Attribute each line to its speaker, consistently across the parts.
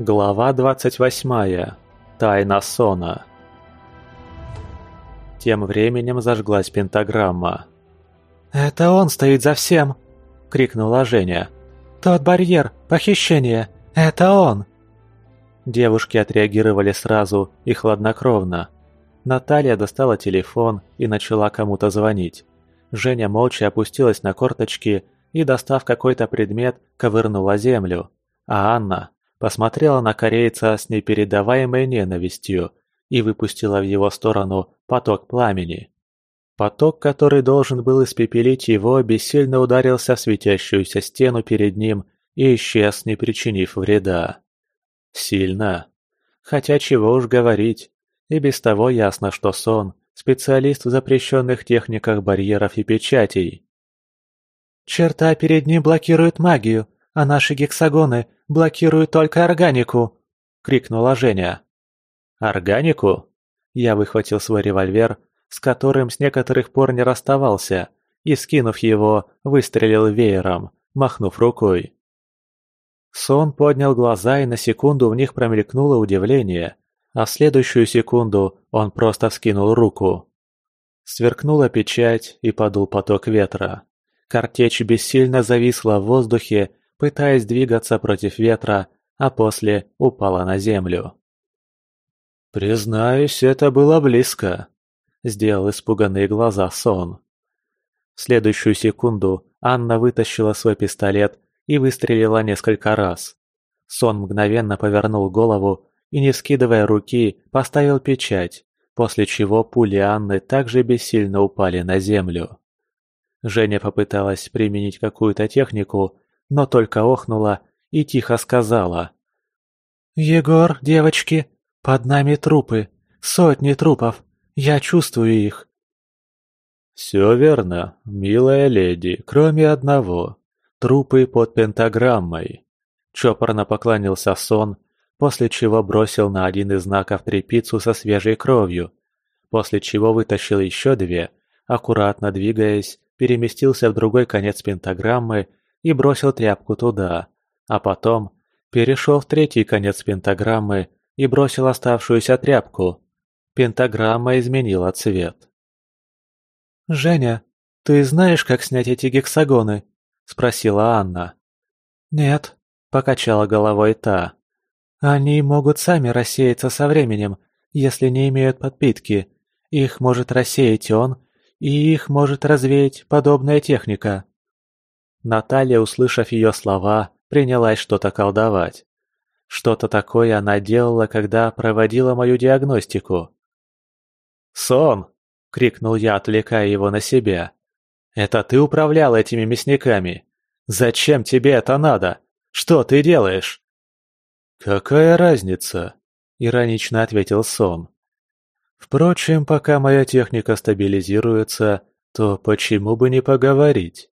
Speaker 1: Глава 28. Тайна сона. Тем временем зажглась пентаграмма.
Speaker 2: «Это он стоит за всем!» — крикнула Женя. «Тот барьер, похищение, это он!»
Speaker 1: Девушки отреагировали сразу и хладнокровно. Наталья достала телефон и начала кому-то звонить. Женя молча опустилась на корточки и, достав какой-то предмет, ковырнула землю. А Анна посмотрела на корейца с непередаваемой ненавистью и выпустила в его сторону поток пламени. Поток, который должен был испепелить его, бессильно ударился в светящуюся стену перед ним и исчез, не причинив вреда. Сильно. Хотя чего уж говорить, и без того ясно, что сон – специалист в запрещенных техниках барьеров и печатей.
Speaker 2: «Черта перед ним блокирует магию, а наши гексагоны блокируют только органику!» — крикнула Женя.
Speaker 1: «Органику?» Я выхватил свой револьвер, с которым с некоторых пор не расставался, и, скинув его, выстрелил веером, махнув рукой. Сон поднял глаза, и на секунду в них промелькнуло удивление, а в следующую секунду он просто вскинул руку. Сверкнула печать и подул поток ветра. Картечь бессильно зависла в воздухе пытаясь двигаться против ветра, а после упала на землю. «Признаюсь, это было близко», — сделал испуганные глаза сон. В следующую секунду Анна вытащила свой пистолет и выстрелила несколько раз. Сон мгновенно повернул голову и, не вскидывая руки, поставил печать, после чего пули Анны также бессильно упали на землю. Женя попыталась применить какую-то технику, но только охнула и тихо сказала.
Speaker 2: «Егор, девочки, под нами трупы, сотни трупов, я чувствую их».
Speaker 1: «Все верно, милая леди, кроме одного. Трупы под пентаграммой». Чопорно поклонился сон, после чего бросил на один из знаков трепицу со свежей кровью, после чего вытащил еще две, аккуратно двигаясь, переместился в другой конец пентаграммы и бросил тряпку туда, а потом перешел в третий конец пентаграммы и бросил оставшуюся тряпку. Пентаграмма изменила цвет.
Speaker 2: «Женя, ты знаешь, как снять эти гексагоны?» – спросила Анна.
Speaker 1: «Нет», – покачала головой та.
Speaker 2: «Они могут сами рассеяться со временем, если не имеют подпитки. Их может рассеять он, и их может развеять подобная техника».
Speaker 1: Наталья, услышав ее слова, принялась что-то колдовать. Что-то такое она делала, когда проводила мою диагностику. «Сон!» — крикнул я, отвлекая его на себя. «Это ты управлял этими мясниками? Зачем тебе это надо? Что ты делаешь?» «Какая разница?» — иронично ответил Сон. «Впрочем, пока моя техника стабилизируется, то почему бы не поговорить?»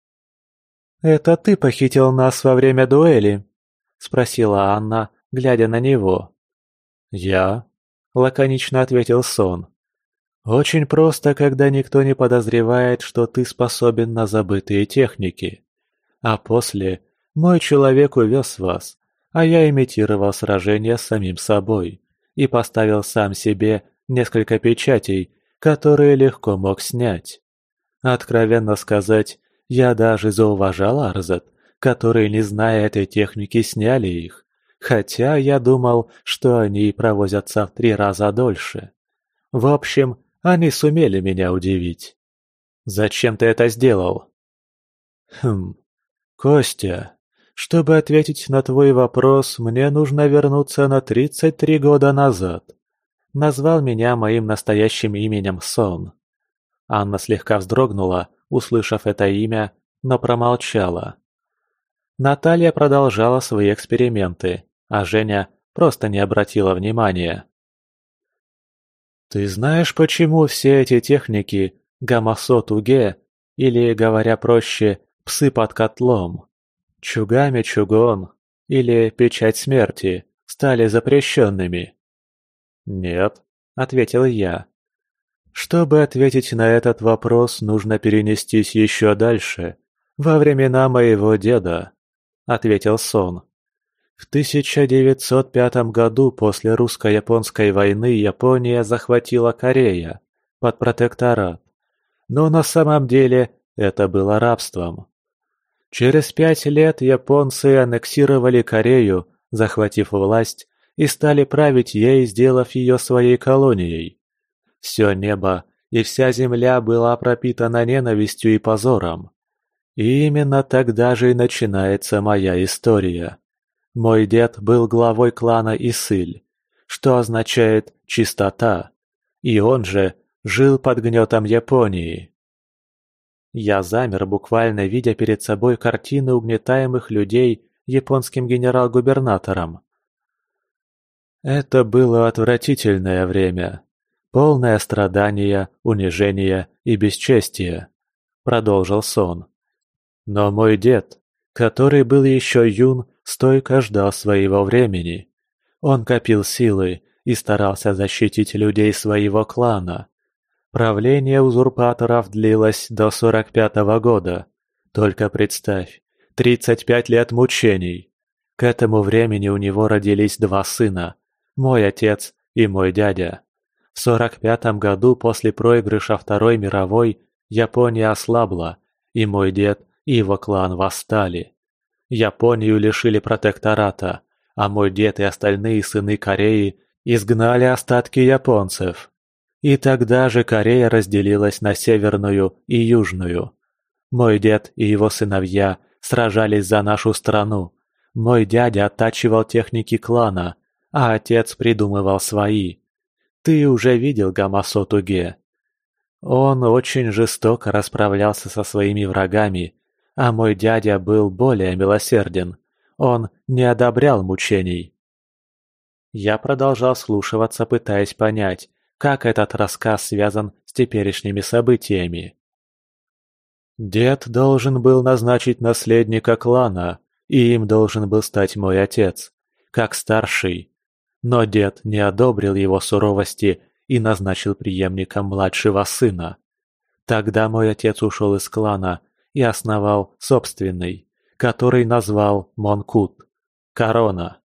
Speaker 2: «Это ты похитил нас во время дуэли?» – спросила Анна, глядя на него.
Speaker 1: «Я?» – лаконично ответил Сон. «Очень просто, когда никто не подозревает, что ты способен на забытые техники. А после мой человек увез вас, а я имитировал сражение с самим собой и поставил сам себе несколько печатей, которые легко мог снять. Откровенно сказать, я даже зауважал Арзат, которые, не зная этой техники, сняли их. Хотя я думал, что они провозятся в три раза дольше. В общем, они сумели меня удивить. Зачем ты это сделал? Хм, Костя, чтобы ответить на твой вопрос, мне нужно вернуться на 33 года назад. Назвал меня моим настоящим именем Сон. Анна слегка вздрогнула, услышав это имя, но промолчала. Наталья продолжала свои эксперименты, а Женя просто не обратила внимания. «Ты знаешь, почему все эти техники гамасо-туге, или, говоря проще, псы под котлом, чугами-чугон или печать смерти стали запрещенными?» «Нет», — ответил я. Чтобы ответить на этот вопрос, нужно перенестись еще дальше, во времена моего деда, — ответил Сон. В 1905 году после русско-японской войны Япония захватила Корея под протекторат. Но на самом деле это было рабством. Через пять лет японцы аннексировали Корею, захватив власть, и стали править ей, сделав ее своей колонией. Все небо и вся земля была пропитана ненавистью и позором. И именно тогда же и начинается моя история. Мой дед был главой клана Исыль, что означает «чистота», и он же жил под гнетом Японии. Я замер, буквально видя перед собой картины угнетаемых людей японским генерал-губернатором. Это было отвратительное время, полное страдания, унижения и бесчестия, продолжил сон. Но мой дед, который был еще юн, стойко ждал своего времени. Он копил силы и старался защитить людей своего клана. Правление узурпаторов длилось до 45-го года. Только представь, 35 лет мучений. К этому времени у него родились два сына, мой отец и мой дядя. В 45-м году после проигрыша Второй мировой Япония ослабла, и мой дед и его клан восстали. Японию лишили протектората, а мой дед и остальные сыны Кореи изгнали остатки японцев. И тогда же Корея разделилась на северную и южную. Мой дед и его сыновья сражались за нашу страну. Мой дядя оттачивал техники клана, а отец придумывал свои. Ты уже видел Гамасо Туге. Он очень жестоко расправлялся со своими врагами, а мой дядя был более милосерден. Он не одобрял мучений. Я продолжал слушаться, пытаясь понять, как этот рассказ связан с теперешними событиями. Дед должен был назначить наследника клана, и им должен был стать мой отец, как старший. Но дед не одобрил его суровости и назначил преемником младшего сына. Тогда мой отец ушел из клана и основал собственный, который назвал Монкут – Корона.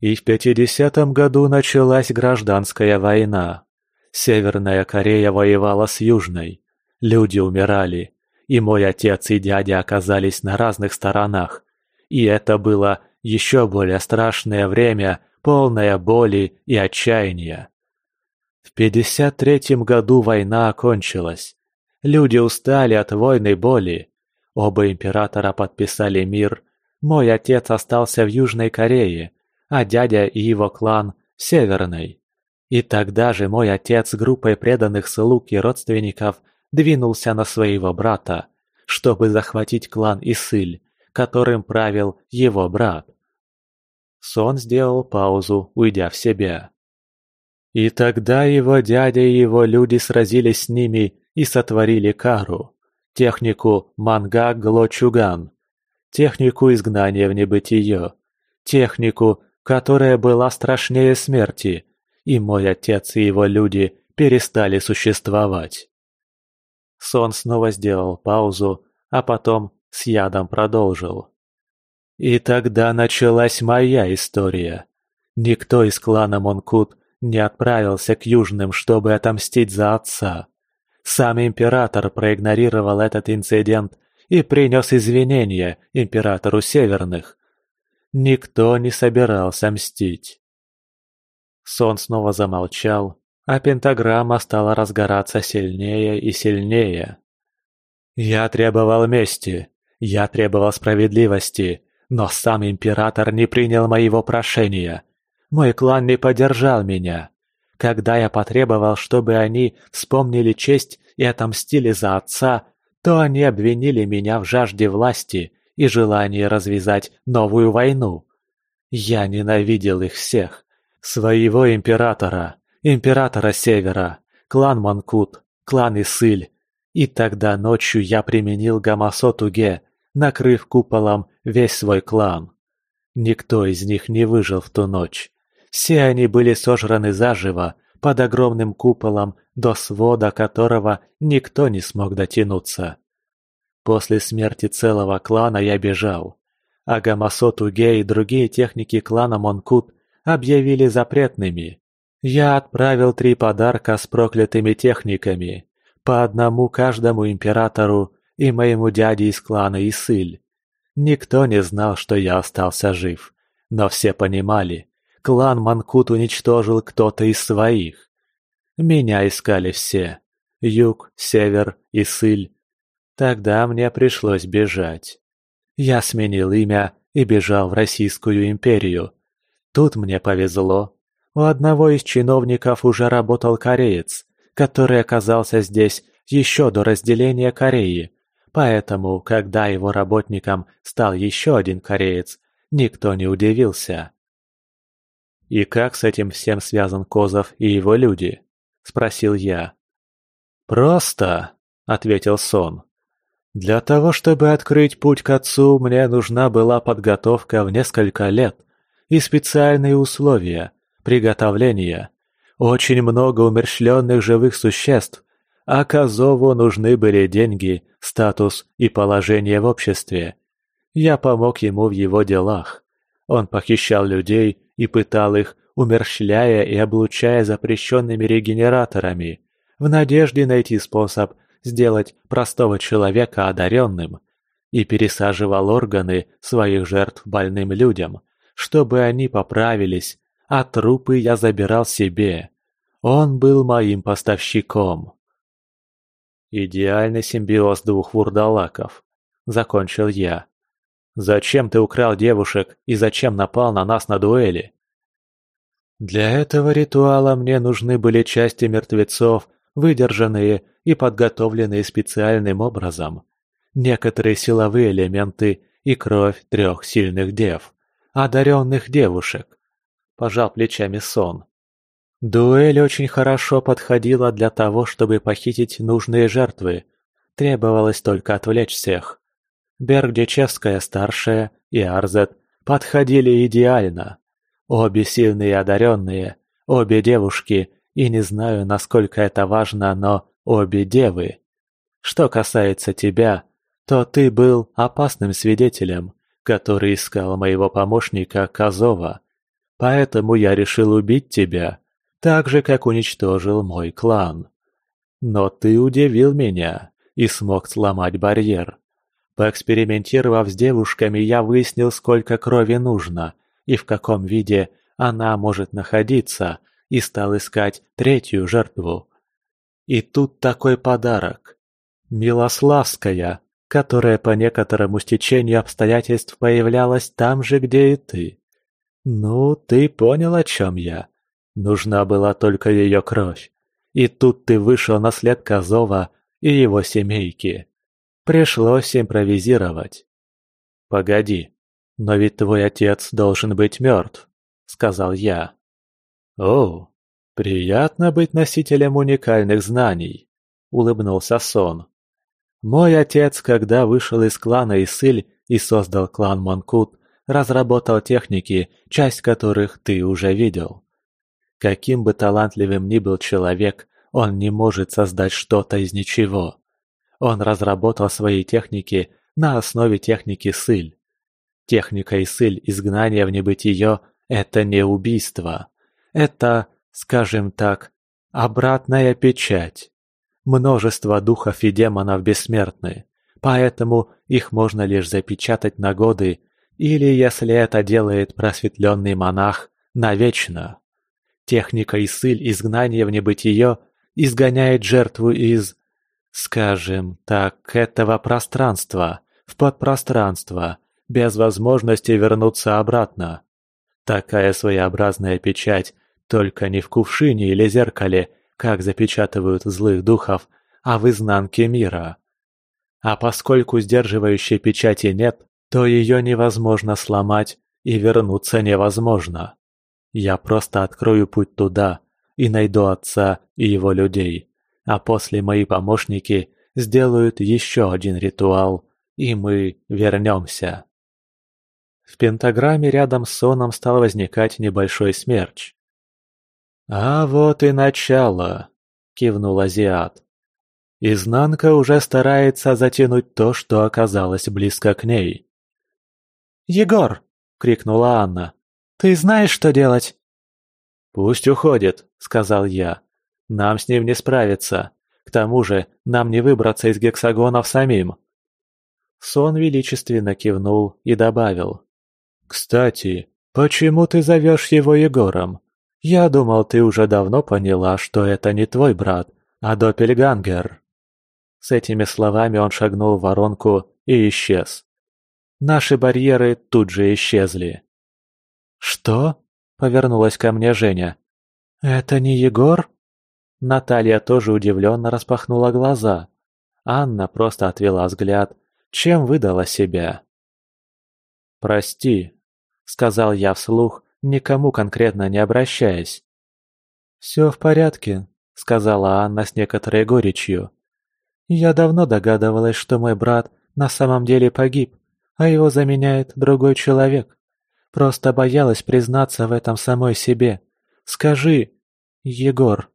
Speaker 1: И в 50-м году началась гражданская война. Северная Корея воевала с Южной. Люди умирали. И мой отец и дядя оказались на разных сторонах. И это было еще более страшное время, полное боли и отчаяния. В 53-м году война окончилась. Люди устали от войны боли. Оба императора подписали мир. Мой отец остался в Южной Корее, а дядя и его клан – в Северной. И тогда же мой отец с группой преданных слуг и родственников двинулся на своего брата, чтобы захватить клан Исыль, которым правил его брат. Сон сделал паузу, уйдя в себя. И тогда его дядя и его люди сразились с ними и сотворили кару технику манга Глочуган, технику изгнания в небытие, технику, которая была страшнее смерти, и мой отец и его люди перестали существовать. Сон снова сделал паузу, а потом с ядом продолжил. И тогда началась моя история. Никто из клана Монкут не отправился к Южным, чтобы отомстить за отца. Сам император проигнорировал этот инцидент и принес извинения императору Северных. Никто не собирался мстить. Сон снова замолчал, а пентаграмма стала разгораться сильнее и сильнее. Я требовал мести, я требовал справедливости, но сам император не принял моего прошения. Мой клан не поддержал меня. Когда я потребовал, чтобы они вспомнили честь и отомстили за отца, то они обвинили меня в жажде власти и желании развязать новую войну. Я ненавидел их всех. Своего императора, императора Севера, клан Манкут, клан Исыль. И тогда ночью я применил Гамасотуге, накрыв куполом весь свой клан. Никто из них не выжил в ту ночь. Все они были сожраны заживо, под огромным куполом, до свода которого никто не смог дотянуться. После смерти целого клана я бежал. а Гамасотуге и другие техники клана Монкут объявили запретными. Я отправил три подарка с проклятыми техниками, по одному каждому императору и моему дяде из клана Исыль. Никто не знал, что я остался жив, но все понимали, клан Манкут уничтожил кто-то из своих. Меня искали все. Юг, север, Исыль. Тогда мне пришлось бежать. Я сменил имя и бежал в Российскую империю. Тут мне повезло. У одного из чиновников уже работал кореец, который оказался здесь еще до разделения Кореи. Поэтому, когда его работником стал еще один кореец, никто не удивился. «И как с этим всем связан Козов и его люди?» – спросил я. «Просто», – ответил Сон. «Для того, чтобы открыть путь к отцу, мне нужна была подготовка в несколько лет и специальные условия, приготовления. Очень много умерщвленных живых существ, а Козову нужны были деньги, статус и положение в обществе. Я помог ему в его делах. Он похищал людей и пытал их, умерщвляя и облучая запрещенными регенераторами, в надежде найти способ сделать простого человека одаренным, и пересаживал органы своих жертв больным людям, чтобы они поправились, а трупы я забирал себе. Он был моим поставщиком. «Идеальный симбиоз двух вурдалаков», — закончил я. «Зачем ты украл девушек и зачем напал на нас на дуэли?» «Для этого ритуала мне нужны были части мертвецов, выдержанные и подготовленные специальным образом. Некоторые силовые элементы и кровь трех сильных дев, одаренных девушек», – пожал плечами сон. Дуэль очень хорошо подходила для того, чтобы похитить нужные жертвы. Требовалось только отвлечь всех. Бергдичевская-старшая и Арзет подходили идеально. Обе сильные одаренные, обе девушки, и не знаю, насколько это важно, но обе девы. Что касается тебя, то ты был опасным свидетелем, который искал моего помощника Козова. Поэтому я решил убить тебя так же, как уничтожил мой клан. Но ты удивил меня и смог сломать барьер. Поэкспериментировав с девушками, я выяснил, сколько крови нужно и в каком виде она может находиться, и стал искать третью жертву. И тут такой подарок. Милославская, которая по некоторому стечению обстоятельств появлялась там же, где и ты. Ну, ты понял, о чем я. Нужна была только ее кровь. И тут ты вышел на след Козова и его семейки. Пришлось импровизировать. «Погоди, но ведь твой отец должен быть мертв», — сказал я. «О, приятно быть носителем уникальных знаний», — улыбнулся Сон. «Мой отец, когда вышел из клана Исыль и создал клан Монкут, разработал техники, часть которых ты уже видел. Каким бы талантливым ни был человек, он не может создать что-то из ничего. Он разработал свои техники на основе техники Сыль. Техника Исыль изгнания в небытие – это не убийство. Это, скажем так, обратная печать. Множество духов и демонов бессмертны, поэтому их можно лишь запечатать на годы или, если это делает просветленный монах, навечно. Техника Исыль изгнания в небытие изгоняет жертву из, скажем так, этого пространства, в подпространство, без возможности вернуться обратно. Такая своеобразная печать, только не в кувшине или зеркале, как запечатывают злых духов, а в изнанке мира. А поскольку сдерживающей печати нет, то ее невозможно сломать и вернуться невозможно. Я просто открою путь туда и найду отца и его людей, а после мои помощники сделают еще один ритуал, и мы вернемся. В пентаграмме рядом с соном стал возникать небольшой смерч. «А вот и начало», — кивнул Азиат. Изнанка уже старается затянуть то, что оказалось близко к ней.
Speaker 2: «Егор!» — крикнула Анна. «Ты знаешь, что делать?»
Speaker 1: «Пусть уходит», — сказал я. «Нам с ним не справиться. К тому же нам не выбраться из гексагонов самим». Сон величественно кивнул и добавил. «Кстати, почему ты зовешь его Егором? Я думал, ты уже давно поняла, что это не твой брат, а Доппельгангер». С этими словами он шагнул в воронку и исчез. Наши барьеры тут же исчезли.
Speaker 2: «Что?» — повернулась ко мне Женя. «Это не Егор?»
Speaker 1: Наталья тоже удивленно распахнула глаза. Анна просто отвела взгляд, чем выдала себя. «Прости», — сказал я вслух, никому конкретно не обращаясь.
Speaker 2: «Все в порядке», — сказала Анна с некоторой горечью. «Я давно догадывалась, что мой брат на самом деле погиб, а его заменяет другой человек. Просто боялась признаться в этом самой себе. Скажи, Егор,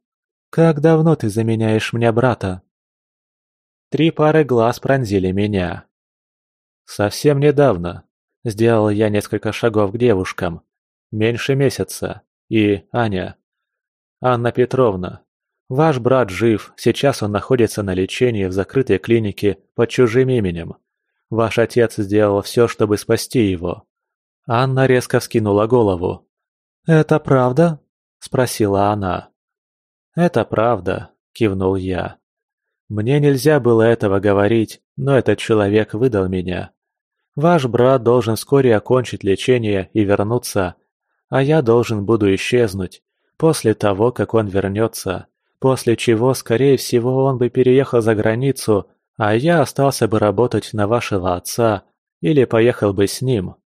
Speaker 2: как давно ты заменяешь мне брата?»
Speaker 1: Три пары глаз пронзили меня. «Совсем недавно», — сделал я несколько шагов к девушкам. «Меньше месяца. И Аня. Анна Петровна, ваш брат жив, сейчас он находится на лечении в закрытой клинике под чужим именем. Ваш отец сделал все, чтобы спасти его. Анна резко вскинула голову.
Speaker 2: «Это правда?»
Speaker 1: – спросила она. «Это правда», – кивнул я. «Мне нельзя было этого говорить, но этот человек выдал меня. Ваш брат должен вскоре окончить лечение и вернуться, а я должен буду исчезнуть, после того, как он вернется, после чего, скорее всего, он бы переехал за границу, а я остался бы работать на вашего отца или поехал бы с ним.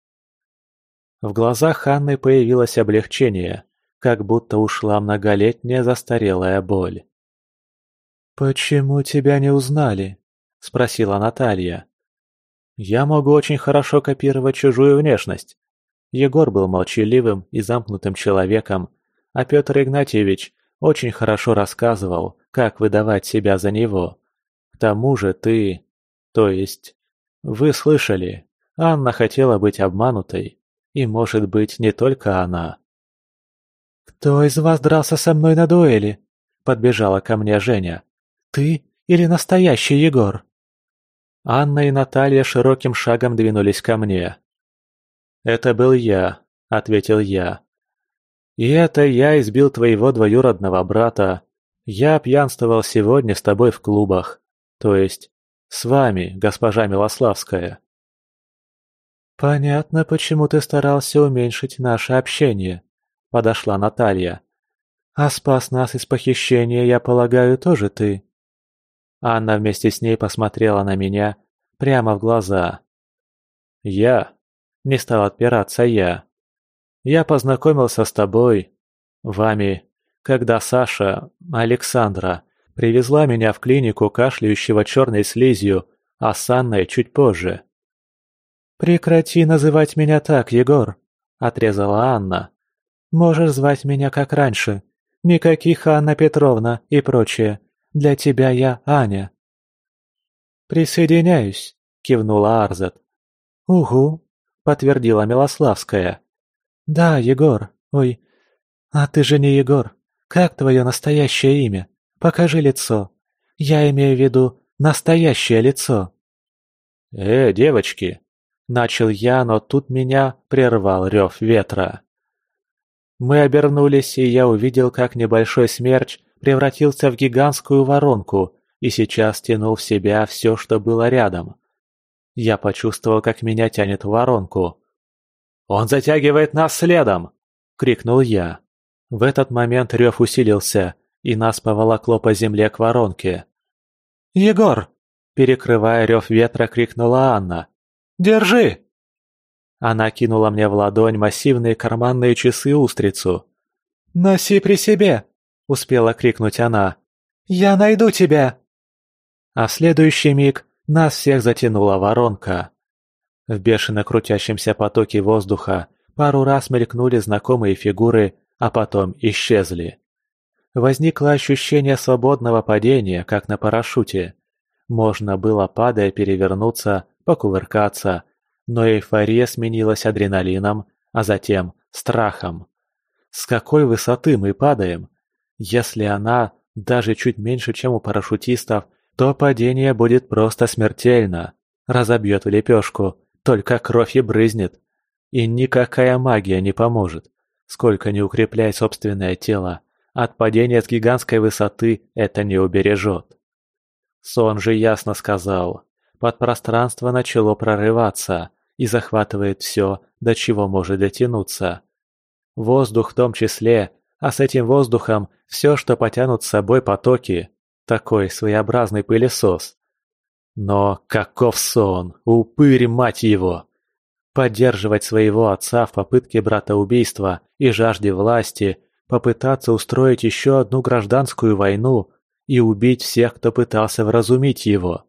Speaker 1: В глазах Анны появилось облегчение, как будто ушла многолетняя застарелая боль.
Speaker 2: «Почему тебя не узнали?» – спросила Наталья.
Speaker 1: «Я могу очень хорошо копировать чужую внешность». Егор был молчаливым и замкнутым человеком, а Петр Игнатьевич очень хорошо рассказывал, как выдавать себя за него. К тому же ты... То есть... Вы слышали, Анна хотела быть обманутой. И, может быть, не только она.
Speaker 2: «Кто из вас дрался со мной на дуэли?» – подбежала ко мне Женя. «Ты или настоящий Егор?»
Speaker 1: Анна и Наталья широким шагом двинулись ко мне. «Это был я», – ответил я. «И это я избил твоего двоюродного брата. Я пьянствовал сегодня с тобой в клубах. То есть, с вами, госпожа Милославская».
Speaker 2: «Понятно, почему ты старался уменьшить наше общение», — подошла Наталья. «А спас нас из похищения, я полагаю, тоже ты?»
Speaker 1: Анна вместе с ней посмотрела на меня прямо в глаза. «Я?» — не стал отпираться я. «Я познакомился с тобой, вами, когда Саша, Александра, привезла меня в клинику кашляющего черной слизью, а с Анной чуть позже.
Speaker 2: «Прекрати называть меня так, Егор», — отрезала Анна. «Можешь звать меня как раньше. Никаких Анна Петровна и прочее. Для тебя я Аня».
Speaker 1: «Присоединяюсь», — кивнула Арзет.
Speaker 2: «Угу», — подтвердила Милославская. «Да, Егор. Ой, а ты же не Егор. Как твое настоящее имя? Покажи лицо. Я имею в виду настоящее лицо».
Speaker 1: «Э, девочки!» Начал я, но тут меня прервал рев ветра. Мы обернулись, и я увидел, как небольшой смерч превратился в гигантскую воронку и сейчас тянул в себя все, что было рядом. Я почувствовал, как меня тянет в воронку. «Он затягивает нас следом!» — крикнул я. В этот момент рев усилился, и нас поволокло по земле к воронке.
Speaker 2: «Егор!»
Speaker 1: — перекрывая рев ветра, крикнула Анна.
Speaker 2: Держи!»
Speaker 1: Она кинула мне в ладонь массивные карманные часы-устрицу.
Speaker 2: «Носи при себе!» — успела крикнуть она. «Я найду тебя!»
Speaker 1: А в следующий миг нас всех затянула воронка. В бешено крутящемся потоке воздуха пару раз мелькнули знакомые фигуры, а потом исчезли. Возникло ощущение свободного падения, как на парашюте. Можно было, падая, перевернуться, покувыркаться, но эйфория сменилась адреналином, а затем страхом. С какой высоты мы падаем? Если она даже чуть меньше, чем у парашютистов, то падение будет просто смертельно. Разобьет в лепешку, только кровь и брызнет. И никакая магия не поможет. Сколько не укрепляй собственное тело, от падения с гигантской высоты это не убережет. Сон же ясно сказал. Подпространство начало прорываться и захватывает все, до чего может дотянуться. Воздух в том числе, а с этим воздухом все, что потянут с собой потоки. Такой своеобразный пылесос. Но каков сон, упырь мать его! Поддерживать своего отца в попытке братоубийства и жажде власти, попытаться устроить еще одну гражданскую войну и убить всех, кто пытался вразумить его.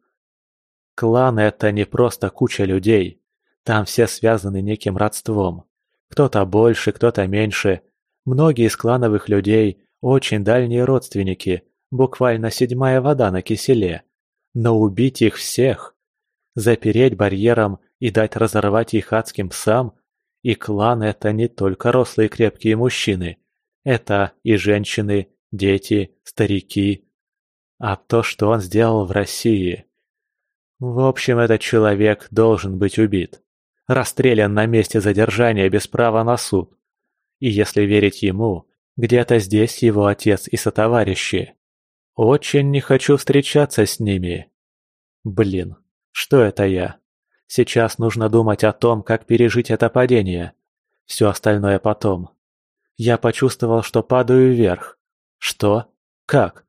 Speaker 1: Клан – это не просто куча людей. Там все связаны неким родством. Кто-то больше, кто-то меньше. Многие из клановых людей – очень дальние родственники, буквально седьмая вода на киселе. Но убить их всех, запереть барьером и дать разорвать их адским псам, и клан – это не только рослые крепкие мужчины. Это и женщины, дети, старики. А то, что он сделал в России... В общем, этот человек должен быть убит. Расстрелян на месте задержания без права на суд. И если верить ему, где-то здесь его отец и сотоварищи. Очень не хочу встречаться с ними. Блин, что это я? Сейчас нужно думать о том, как пережить это падение. Все остальное потом. Я почувствовал, что падаю вверх. Что? Как?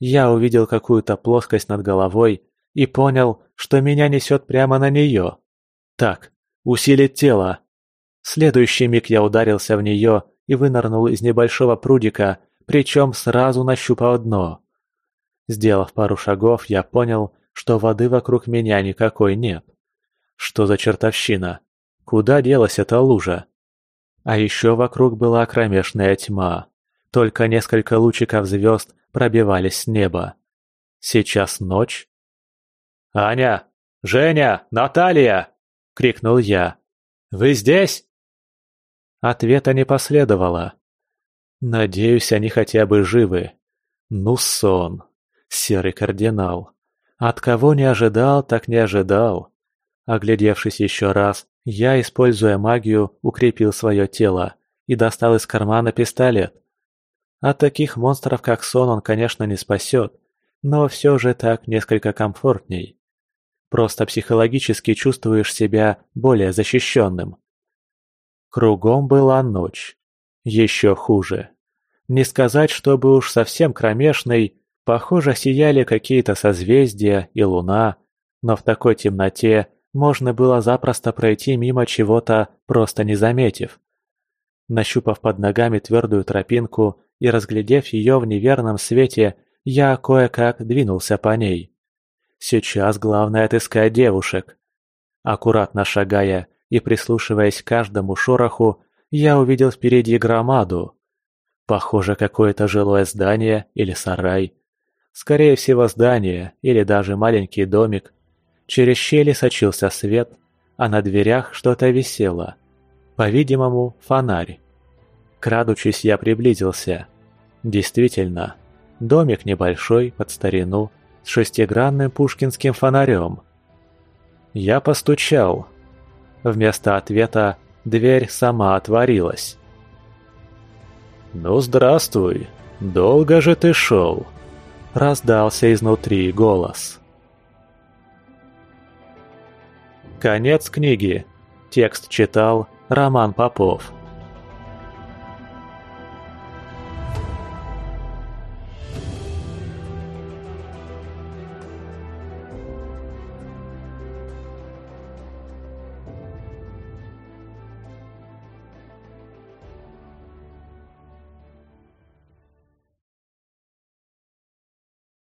Speaker 1: Я увидел какую-то плоскость над головой и понял, что меня несет прямо на нее. Так, усилить тело. Следующий миг я ударился в нее и вынырнул из небольшого прудика, причем сразу нащупав дно. Сделав пару шагов, я понял, что воды вокруг меня никакой нет. Что за чертовщина? Куда делась эта лужа? А еще вокруг была кромешная тьма. Только несколько лучиков звезд пробивались с неба. Сейчас ночь, «Аня! Женя! Наталья!» — крикнул я. «Вы здесь?» Ответа не последовало. Надеюсь, они хотя бы живы. Ну, сон. Серый кардинал. От кого не ожидал, так не ожидал. Оглядевшись еще раз, я, используя магию, укрепил свое тело и достал из кармана пистолет. От таких монстров, как сон, он, конечно, не спасет, но все же так несколько комфортней. Просто психологически чувствуешь себя более защищенным. Кругом была ночь. Еще хуже. Не сказать, чтобы уж совсем кромешной, похоже, сияли какие-то созвездия и луна, но в такой темноте можно было запросто пройти мимо чего-то, просто не заметив. Нащупав под ногами твердую тропинку и разглядев ее в неверном свете, я кое-как двинулся по ней. Сейчас главное отыскать девушек. Аккуратно шагая и прислушиваясь к каждому шороху, я увидел впереди громаду. Похоже, какое-то жилое здание или сарай. Скорее всего, здание или даже маленький домик. Через щели сочился свет, а на дверях что-то висело. По-видимому, фонарь. Крадучись, я приблизился. Действительно, домик небольшой, под старину, с шестигранным пушкинским фонарем. Я постучал. Вместо ответа дверь сама отворилась. «Ну, здравствуй! Долго же ты шел!» Раздался изнутри голос. Конец книги. Текст читал Роман Попов.